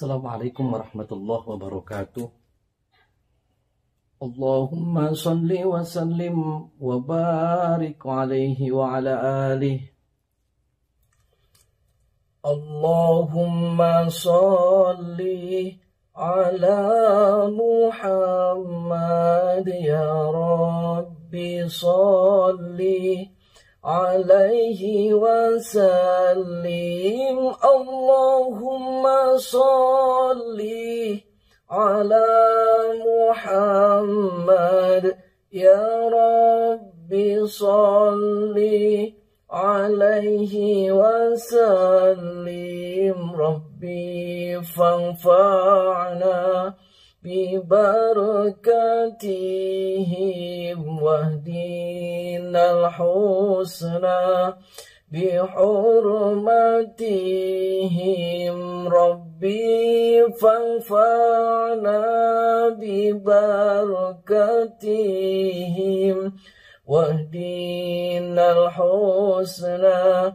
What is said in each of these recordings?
السلام عليكم ورحمة الله وبركاته. اللهم صل وسلم وبارك عليه وعلى آله. اللهم صل على محمد يا ربي صلِّ عليه وسلم. اللهم صل على محمد. يا رب صل عليه وسلم. ربي فانفعنا ببركاتهم واهدنا الحسنى بحرمتهم ربي فانفعنا ببركاتهم واهدنا الحسنى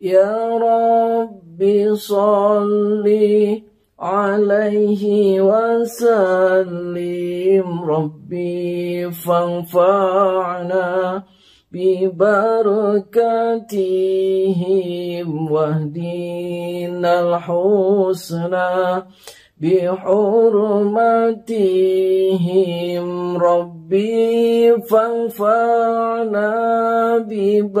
يا رب صل عليه وسلم. ربي فانفعنا ببركاتهم واهدنا الحسنى بحرمتهم ربي فانفعنا ببركتهم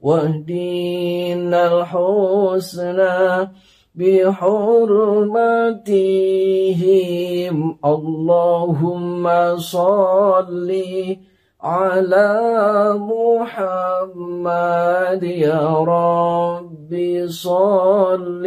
واهدنا الحسنى بحرمتهم اللهم صلِّ على محمد يا رب صل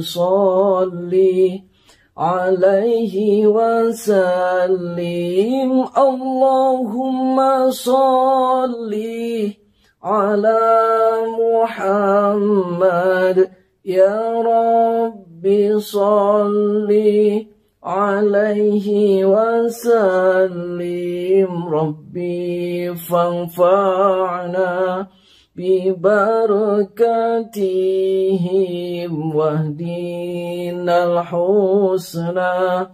صل عليه وسلم. اللهم صل على محمد. يا رب صل عليه وسلم. ربي فانفعنا ببركاتهم واهدنا الحسنى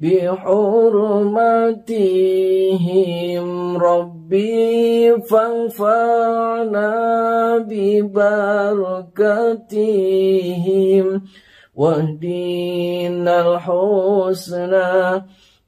بحرمتهم ربي فانفعنا ببركاتهم واهدنا الحسنى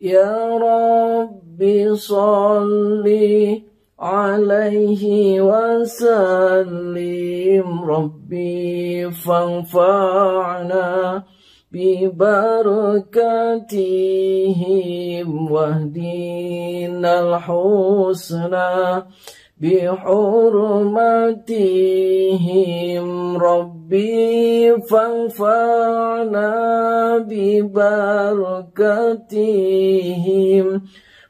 يا ربي صلِّ عليه وسلم. ربي فانفعنا ببركاتهم واهدنا الحسنى. بحرمتهم ربي فانفعنا ببركاتهم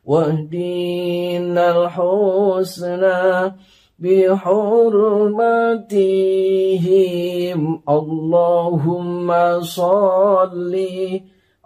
واهدنا الحسنى بحرمتهم. اللهم صل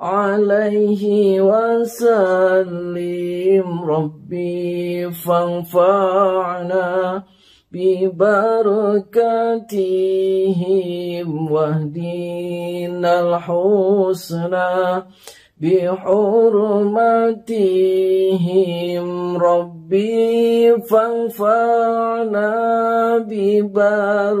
عليه وسلم. ربي فانفعنا ببركاتهم. واهدنا الحسنى بحرمتهم ربي فانفعنا ببركاتهم.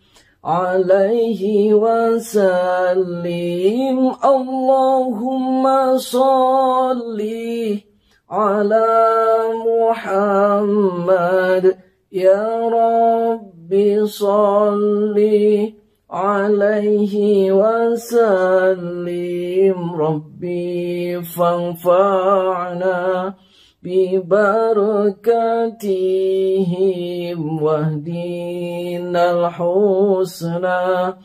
عليه وسلم. اللهم صل على محمد. يا رب صل عليه وسلم. ربي فانفعنا ببركاتهم واهدنا الحسنى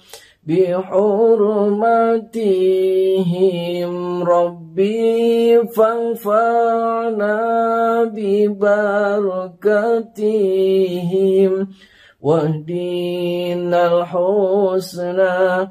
بحرمتهم ربي فانفعنا ببركتهم واهدنا الحسنى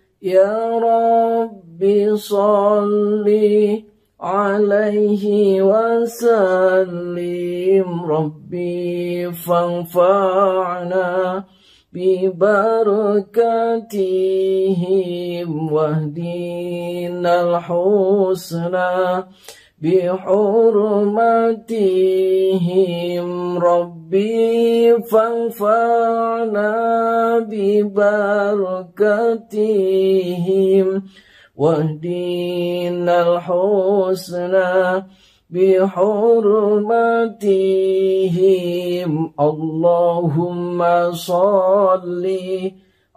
يا رب صل عليه وسلم. ربي فانفعنا ببركاتهم واهدنا الحسنى. بحرمتهم ربي فانفعنا ببركتهم واهدنا الحسنى بحرمتهم. اللهم صل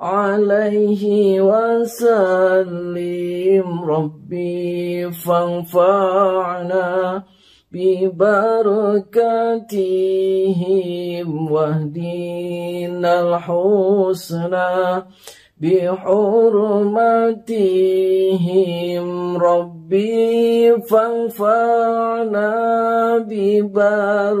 عليه وسلم. ربي فانفعنا ببركاتهم. واهدنا الحسنى بحرمتهم ربي فانفعنا ببركتهم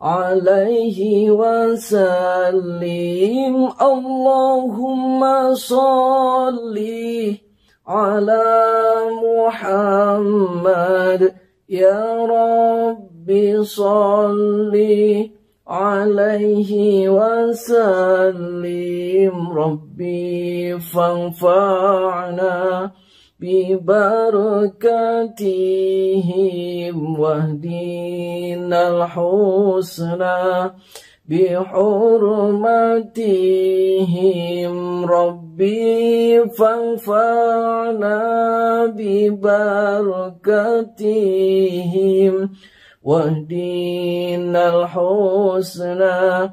عليه وسلم. اللهم صل على محمد. يا رب صل عليه وسلم. ربي فانفعنا ببركاتهم واهدنا الحسنى بحرمتهم ربي فانفعنا ببركتهم واهدنا الحسنى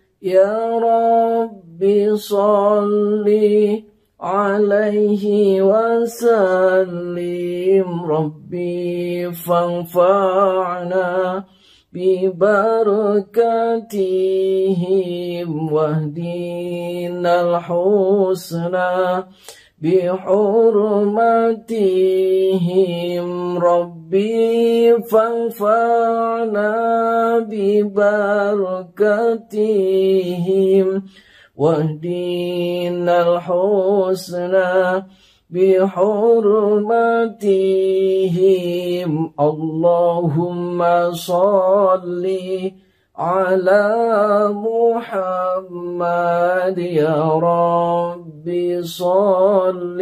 يا رب صل عليه وسلم. ربي فانفعنا ببركاتهم واهدنا الحسنى بحرمتهم ربي فانفعنا ببركتهم واهدنا الحسنى بحرمتهم اللهم صل على محمد يا رب. صل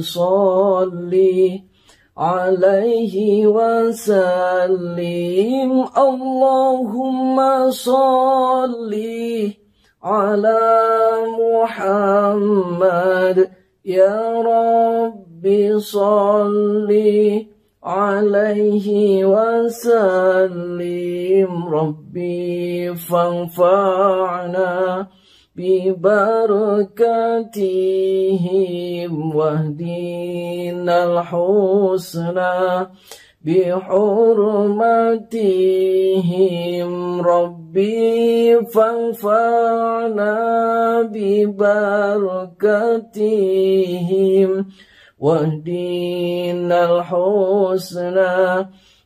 صل عليه وسلم. اللهم صل على محمد. يا رب صل عليه وسلم. ربي فانفعنا ببركاتهم واهدنا الحسنى بحرمتهم ربي فانفعنا ببركتهم واهدنا الحسنى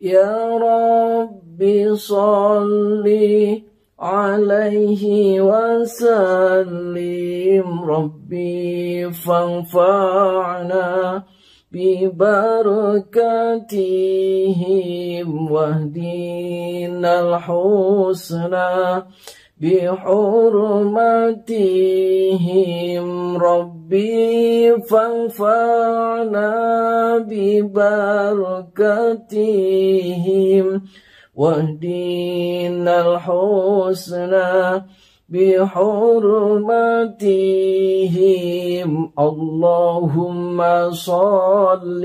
يا رب صل عليه وسلم. ربي فانفعنا ببركاتهم واهدنا الحسنى. بحرمتهم ربي فانفعنا ببركتهم واهدنا الحسنى بحرمتهم. اللهم صل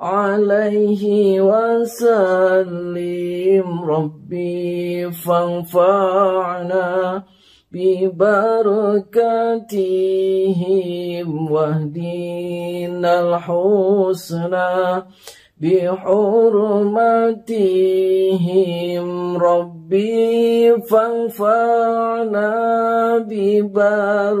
عليه وسلم. ربي فانفعنا ببركاتهم. واهدنا الحسنى بحرمتهم رب ربي فانفعنا ببركتهم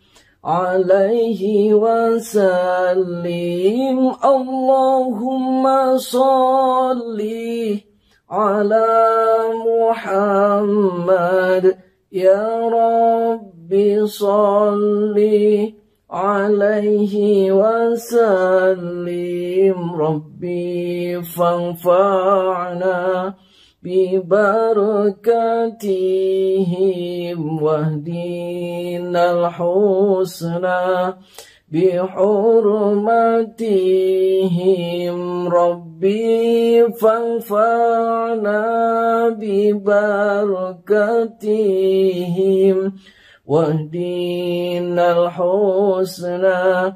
عليه وسلم. اللهم صل على محمد. يا رب صل عليه وسلم. ربي فانفعنا ببركاتهم واهدنا الحسنى بحرمتهم ربي فانفعنا ببركاتهم واهدنا الحسنى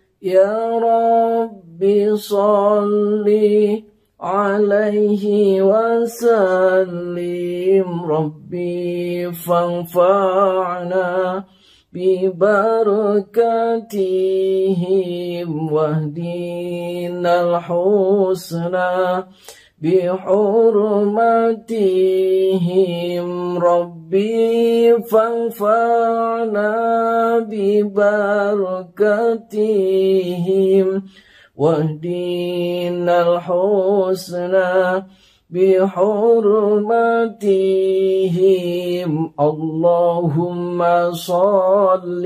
يا رب صل عليه وسلم. ربي فانفعنا ببركاتهم واهدنا الحسنى. بحرمتهم ربي فانفعنا ببركتهم واهدنا الحسنى بحرمتهم. اللهم صل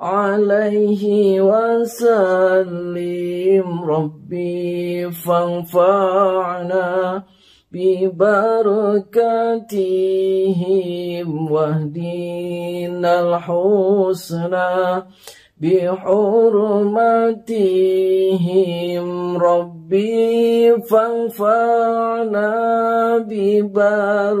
عليه وسلم. ربي فانفعنا ببركاتهم. واهدنا الحسنى بحرمتهم ربي فانفعنا ببركتهم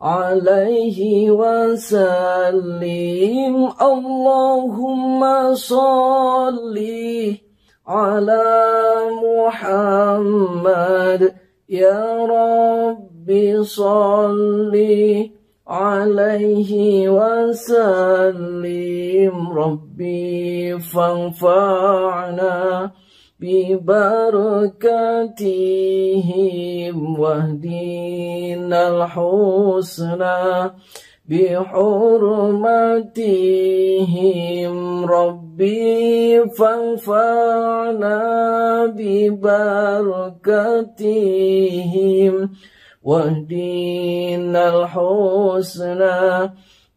عليه وسلم. اللهم صل على محمد. يا رب صل عليه وسلم. ربي فانفعنا ببركاتهم واهدنا الحسنى بحرمتهم ربي فانفعنا ببركاتهم واهدنا الحسنى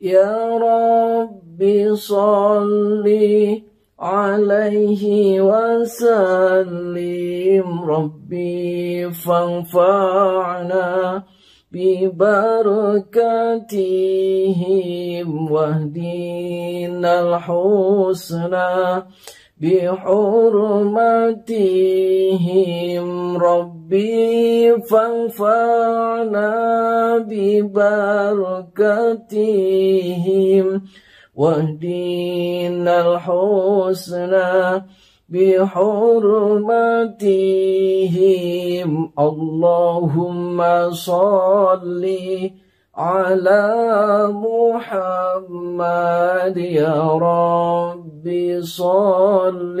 يا رب صل عليه وسلم. ربي فانفعنا ببركاتهم واهدنا الحسنى بحرمتهم ربي فانفعنا ببركاتهم واهدنا الحسنى بحرمتهم اللهم صل على محمد يا رب صل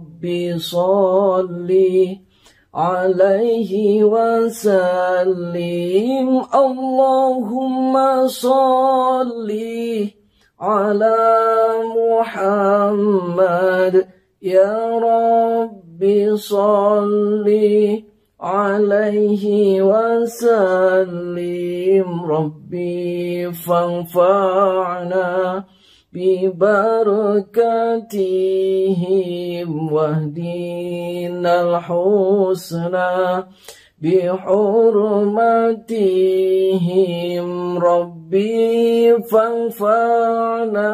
صل عليه وسلم اللهم صل على محمد يا رب صل عليه وسلم. ربي فانفعنا ببركاتهم واهدنا الحسنى بحرمتهم ربي فانفعنا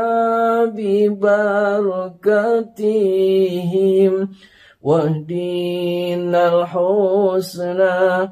ببركتهم واهدنا الحسنى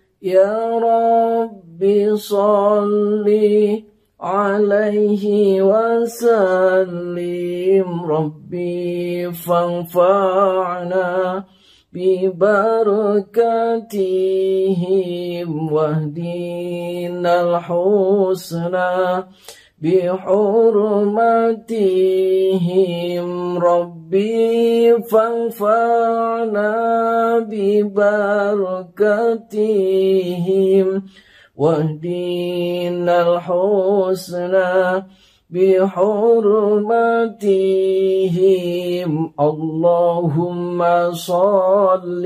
يا رب صل عليه وسلم. ربي فانفعنا ببركاتهم واهدنا الحسنى. بحرمتهم ربي فانفعنا ببركاتهم واهدنا الحسنى بحرمتهم. اللهم صل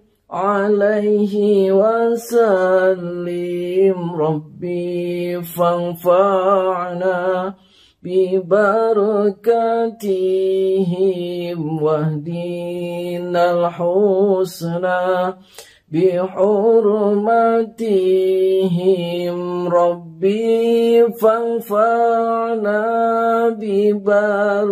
عليه وسلم. ربي فانفعنا ببركاتهم. واهدنا الحسنى بحرمتهم ربي فانفعنا ببركاتهم.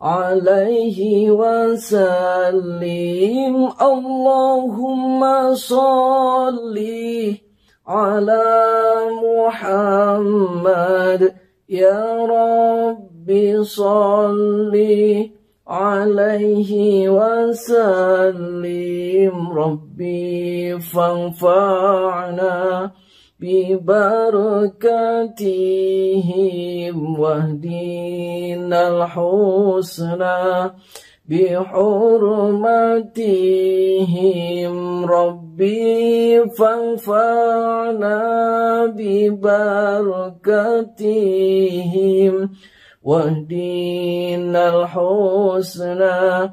عليه وسلم. اللهم صل على محمد. يا رب صل عليه وسلم. ربي فانفعنا ببركاتهم واهدنا الحسنى بحرمتهم ربي فانفعنا ببركتهم واهدنا الحسنى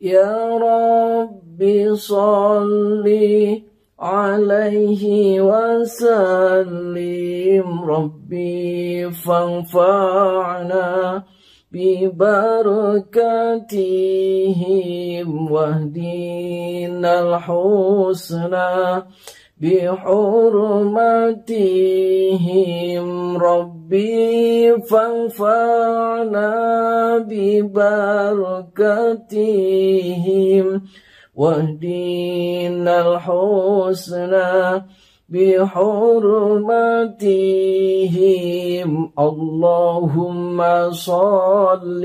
يا ربي صل عليه وسلم. ربي فانفعنا ببركاتهم واهدنا الحسنى. بحرمتهم ربي فانفعنا ببركتهم واهدنا الحسنى بحرمتهم. اللهم صل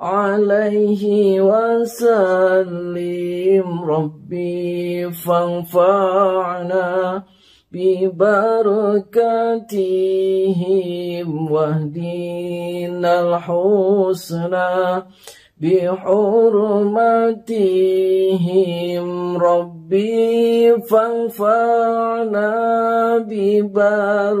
عليه وسلم. ربي فانفعنا ببركاتهم. واهدنا الحسنى بحرمتهم ربي فانفعنا ببركتهم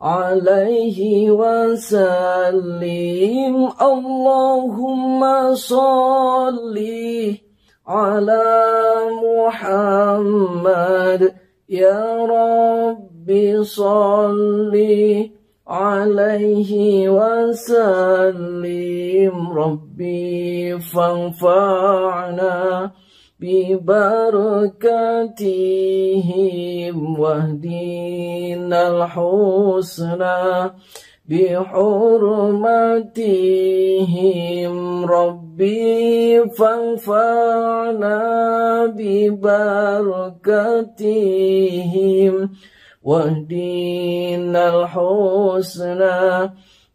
عليه وسلم. اللهم صل على محمد. يا رب صل عليه وسلم. ربي فانفعنا ببركاتهم واهدنا الحسنى بحرمتهم ربي فانفعنا ببركتهم واهدنا الحسنى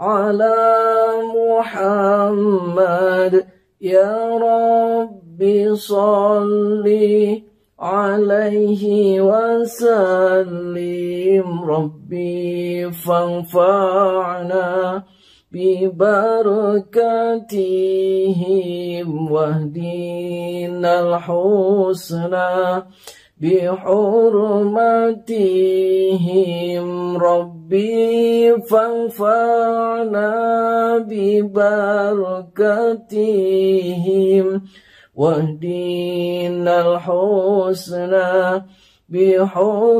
على محمد. يا رب صل عليه وسلم. ربي فانفعنا ببركاتهم واهدنا الحسنى بحرمتهم. ربي فانفعنا ببركتهم واهدنا الحسنى بحرمتهم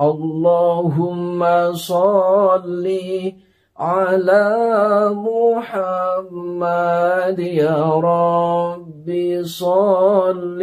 اللهم صل على محمد يا رب. صل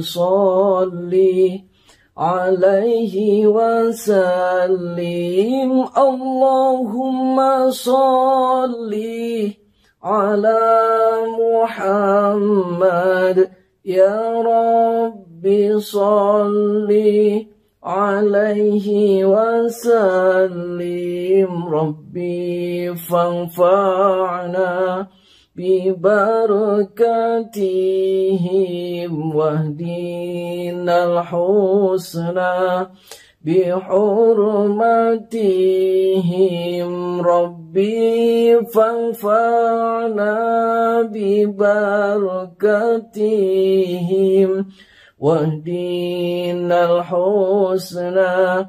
صل عليه وسلم اللهم صل على محمد يا رب صل عليه وسلم ربي فانفعنا ببركاتهم واهدنا الحسنى بحرمتهم ربي فانفعنا ببركتهم واهدنا الحسنى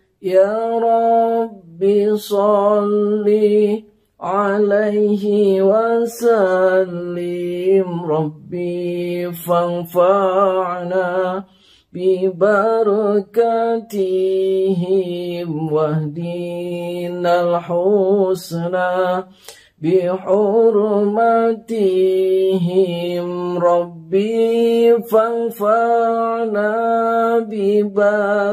يا رب صل عليه وسلم. ربي فانفعنا ببركاتهم واهدنا الحسنى. بحرمتهم ربي فانفعنا ببركتهم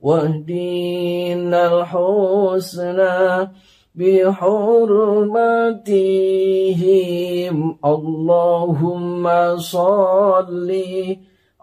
واهدنا الحسنى بحرمتهم. اللهم صل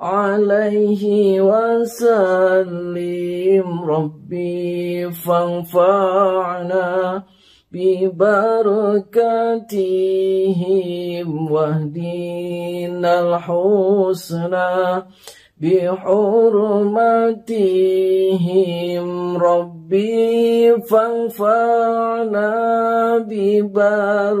عليه وسلم. ربي فانفعنا ببركاتهم. واهدنا الحسنى بحرمتهم ربي فانفعنا ببركتهم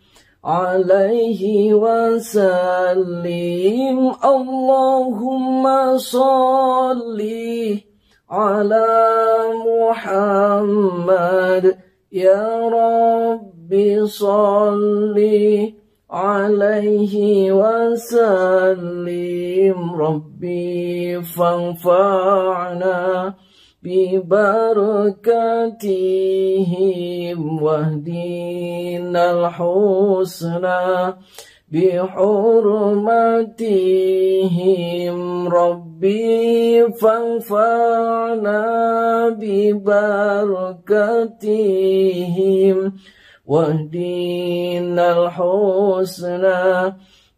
عليه وسلم. اللهم صل على محمد. يا رب صل عليه وسلم. ربي فانفعنا ببركاتهم واهدنا الحسنى بحرمتهم ربي فانفعنا ببركتهم واهدنا الحسنى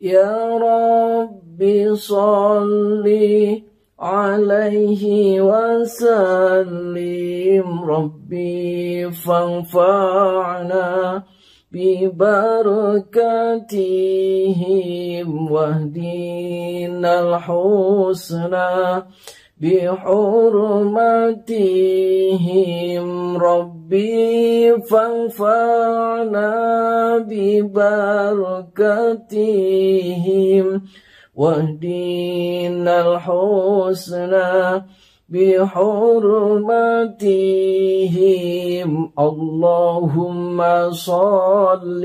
يا رب صل عليه وسلم. ربي فانفعنا ببركاتهم واهدنا الحسنى. بحرمتهم ربي فانفعنا ببركتهم واهدنا الحسنى بحرمتهم. اللهم صل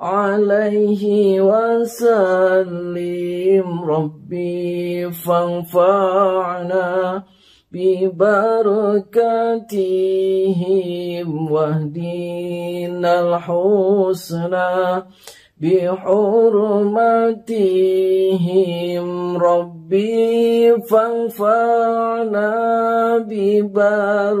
عليه وسلم. ربي فانفعنا ببركاتهم. واهدنا الحسنى بحرمتهم ربي فانفعنا ببركتهم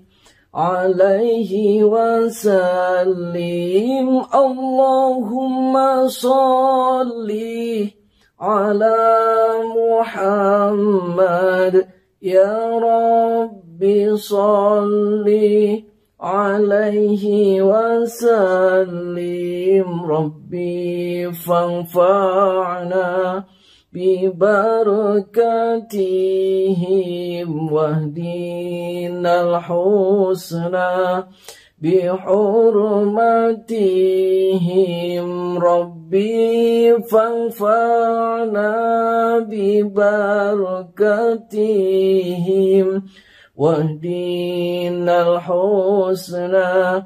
عليه وسلم. اللهم صل على محمد. يا رب صلِّ عليه وسلم. ربي فانفعنا ببركاتهم واهدنا الحسنى بحرمتهم ربي فانفعنا ببركاتهم واهدنا الحسنى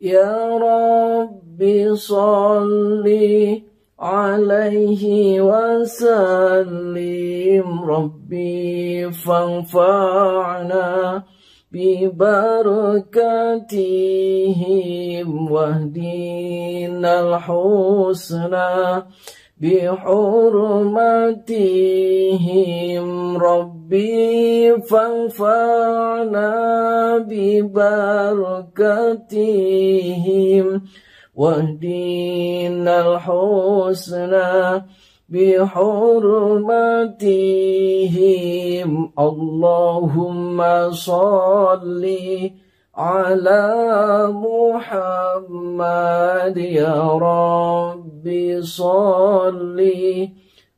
يا رب صل عليه وسلم. ربي فانفعنا ببركاتهم واهدنا الحسنى بحرمتهم ربي فانفعنا ببركتهم واهدنا الحسنى بحرمتهم اللهم صل على محمد يا رب صل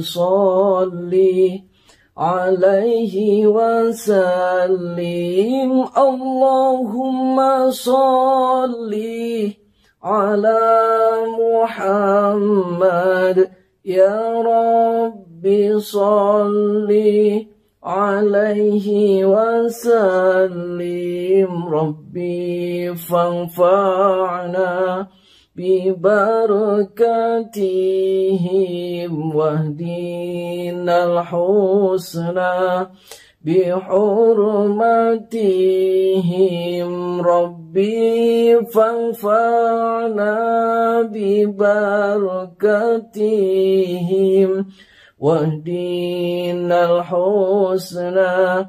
صل عليه وسلم. اللهم صل على محمد. يا رب صل عليه وسلم. ربي فانفعنا ببركاتهم واهدنا الحسنى بحرمتهم ربي فانفعنا ببركتهم واهدنا الحسنى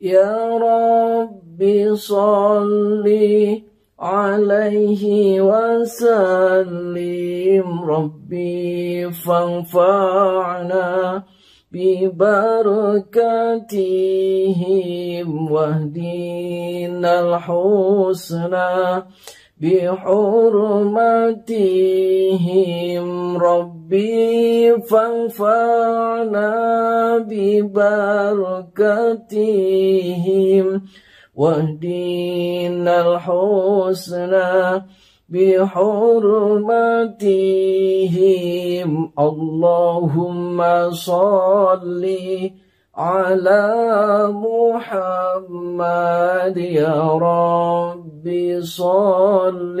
يا رب صل عليه وسلم. ربي فانفعنا ببركاتهم واهدنا الحسنى بحرمتهم ربي فانفعنا ببركاتهم. واهدنا الحسنى بحرمتهم اللهم صل على محمد يا رب. صل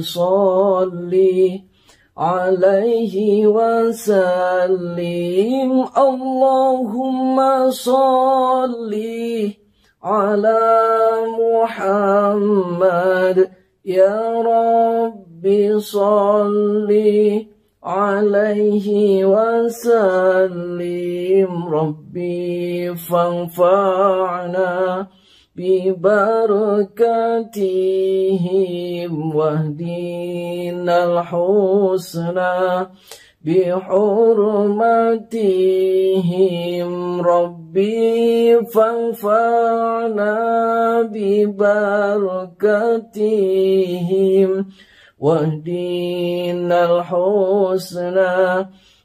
صلِّ عليه وسلم. اللهم صل على محمد. يا رب صل عليه وسلم. ربي فانفعنا ببركاتهم واهدنا الحسنى بحرمتهم ربي فانفعنا ببركاتهم واهدنا الحسنى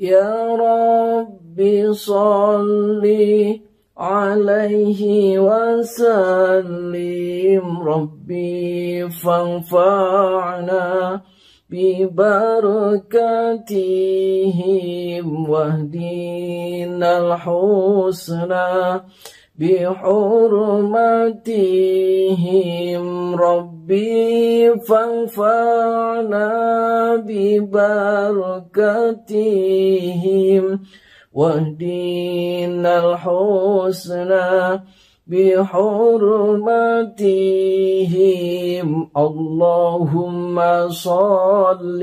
يا رب صل عليه وسلم. ربي فانفعنا ببركاتهم واهدنا الحسنى. بحرمتهم ربي فانفعنا ببركتهم واهدنا الحسنى بحرمتهم. اللهم صلِّ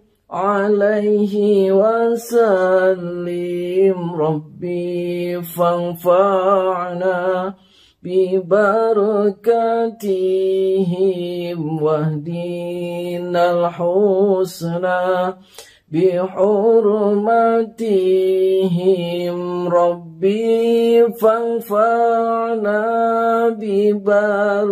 عليه وسلم. ربي فانفعنا ببركاتهم. واهدنا الحسنى بحرمتهم ربي فانفعنا ببركاتهم.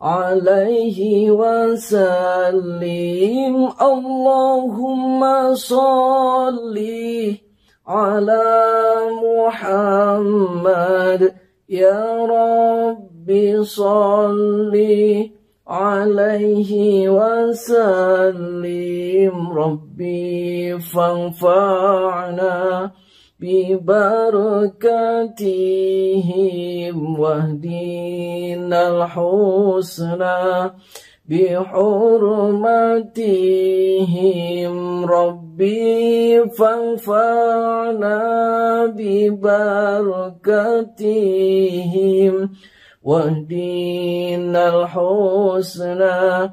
عليه وسلم. اللهم صل على محمد. يا رب صل عليه وسلم. ربي فانفعنا ببركاتهم واهدنا الحسنى بحرمتهم ربي فانفعنا ببركاتهم واهدنا الحسنى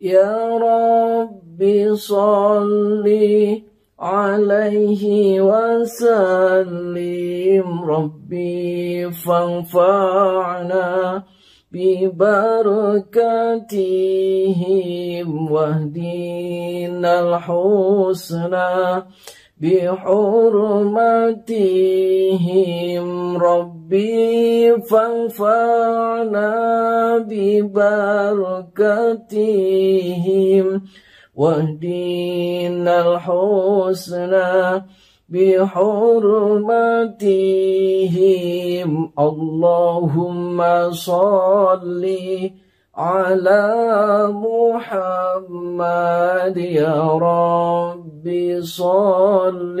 يا رب صل عليه وسلم. ربي فانفعنا ببركاتهم واهدنا الحسنى بحرمتهم. ربي فانفعنا ببركتهم. واهدنا الحسنى بحرمتهم. اللهم صلِّ على محمد يا رب. صل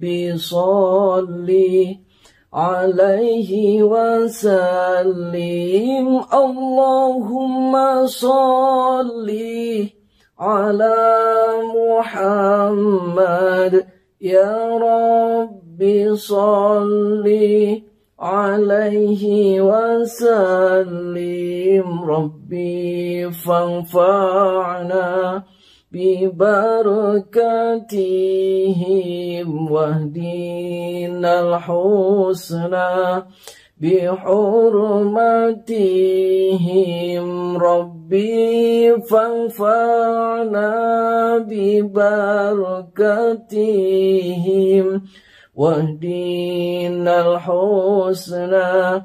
ربي صلِّ عليه وسلم. اللهم صل على محمد. يا رب صل عليه وسلم. ربي فانفعنا ببركاتهم واهدنا الحسنى بحرمتهم ربي فانفعنا ببركاتهم واهدنا الحسنى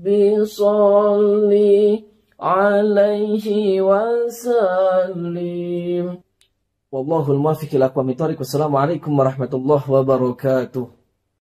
رب صل عليه وسلم. والله الموافق لأقوام طارق والسلام عليكم ورحمة الله وبركاته.